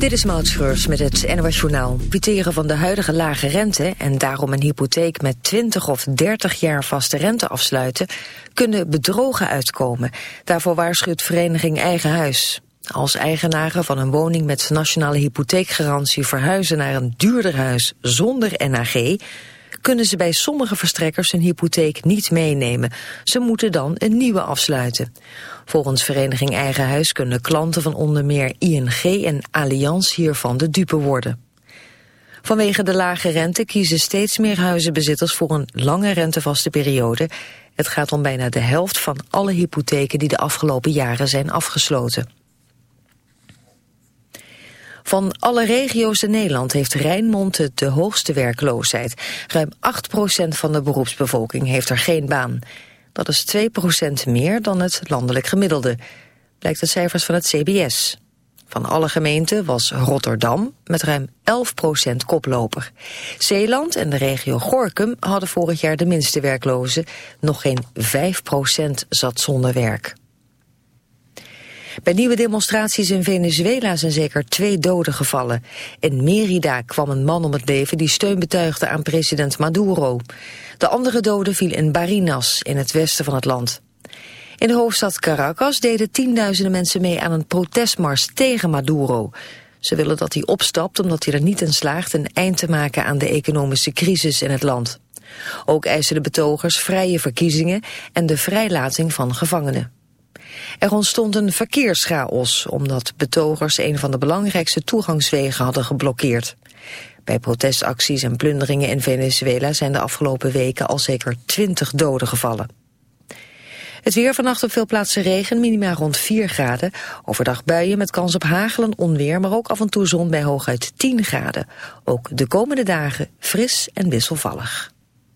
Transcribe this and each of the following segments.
Dit is Maud Schreurs met het NOS Journaal. Profiteren van de huidige lage rente en daarom een hypotheek met 20 of 30 jaar vaste rente afsluiten, kunnen bedrogen uitkomen. Daarvoor waarschuwt vereniging Eigen Huis. Als eigenaren van een woning met nationale hypotheekgarantie verhuizen naar een duurder huis zonder NAG, kunnen ze bij sommige verstrekkers hun hypotheek niet meenemen. Ze moeten dan een nieuwe afsluiten. Volgens Vereniging Eigen Huis kunnen klanten van onder meer ING en Allianz hiervan de dupe worden. Vanwege de lage rente kiezen steeds meer huizenbezitters voor een lange rentevaste periode. Het gaat om bijna de helft van alle hypotheken die de afgelopen jaren zijn afgesloten. Van alle regio's in Nederland heeft Rijnmond de hoogste werkloosheid. Ruim 8% van de beroepsbevolking heeft er geen baan. Dat is 2% meer dan het landelijk gemiddelde, blijkt uit cijfers van het CBS. Van alle gemeenten was Rotterdam met ruim 11% koploper. Zeeland en de regio Gorkum hadden vorig jaar de minste werklozen. Nog geen 5% zat zonder werk. Bij nieuwe demonstraties in Venezuela zijn zeker twee doden gevallen. In Merida kwam een man om het leven die steun betuigde aan president Maduro. De andere dode viel in Barinas, in het westen van het land. In de hoofdstad Caracas deden tienduizenden mensen mee aan een protestmars tegen Maduro. Ze willen dat hij opstapt omdat hij er niet in slaagt een eind te maken aan de economische crisis in het land. Ook eisen de betogers vrije verkiezingen en de vrijlating van gevangenen. Er ontstond een verkeerschaos omdat betogers een van de belangrijkste toegangswegen hadden geblokkeerd. Bij protestacties en plunderingen in Venezuela zijn de afgelopen weken al zeker 20 doden gevallen. Het weer vannacht op veel plaatsen regen, minima rond 4 graden. Overdag buien met kans op hagel en onweer, maar ook af en toe zon bij hooguit 10 graden. Ook de komende dagen fris en wisselvallig.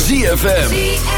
ZFM.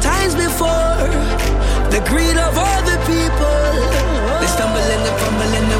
times before. The greed of other people. They stumble and they fumble and they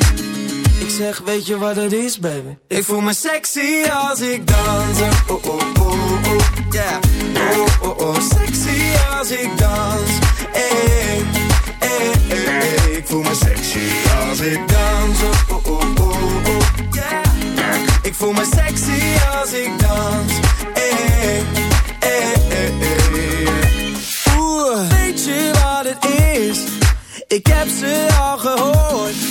Zeg, weet je wat het is, baby? Ik voel me sexy als ik dans. Oh, oh, oh, oh, yeah. Oh, oh, oh, sexy als ik dans. Hey, hey, hey, hey. Ik voel me sexy als ik dans. Oh, oh, oh, oh, oh, yeah. Ik voel me sexy als ik dans. Hey, hey, hey, hey. Oeh, weet je wat het is? Ik heb ze al gehoord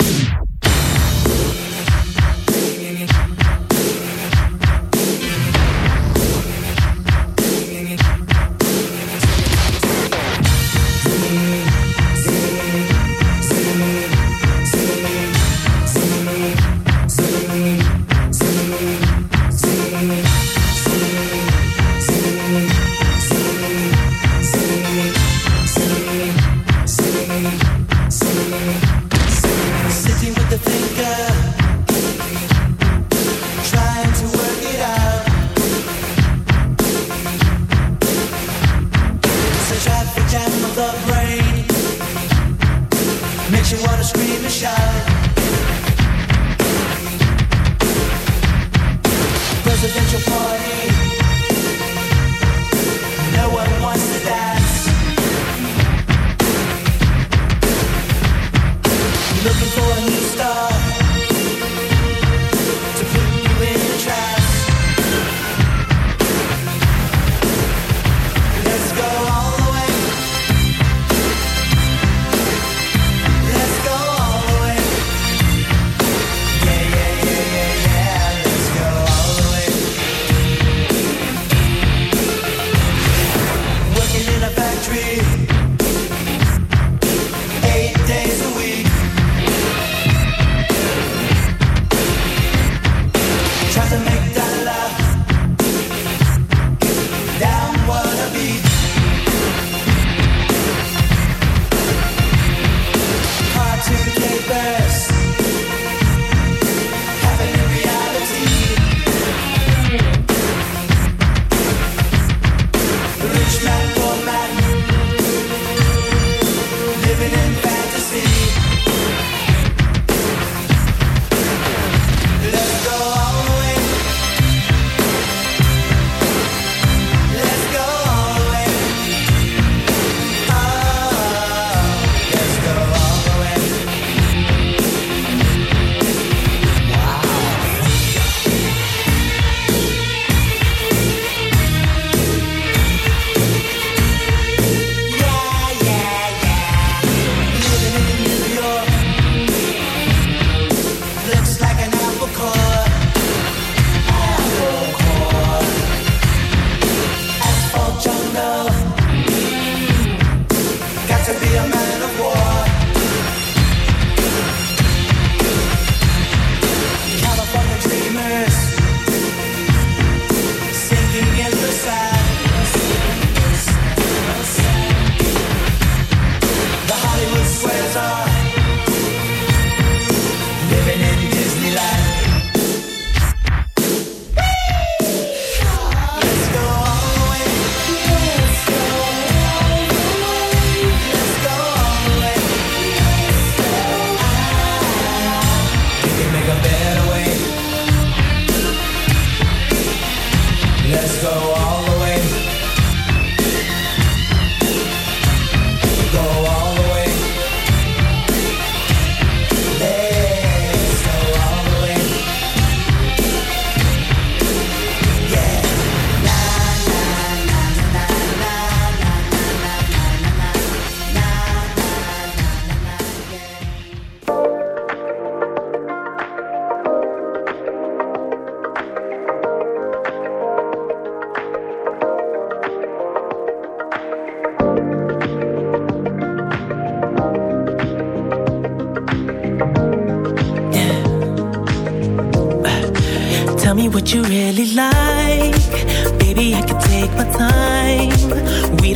Jam of the makes you wanna scream and shout. Presidential party,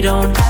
don't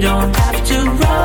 don't have to run.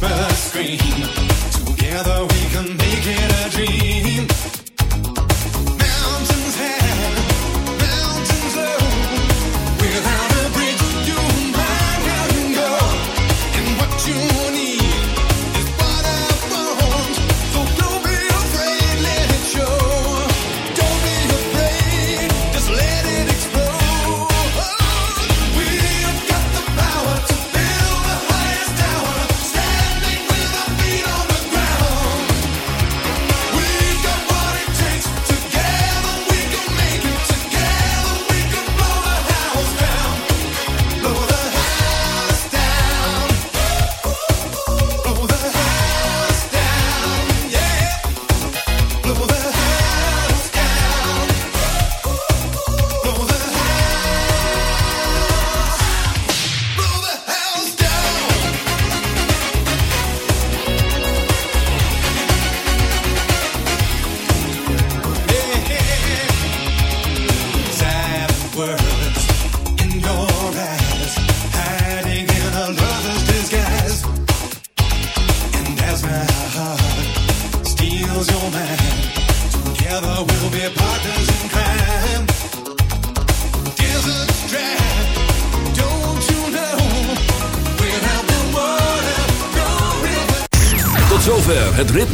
whisper, scream. Together we can make it a dream.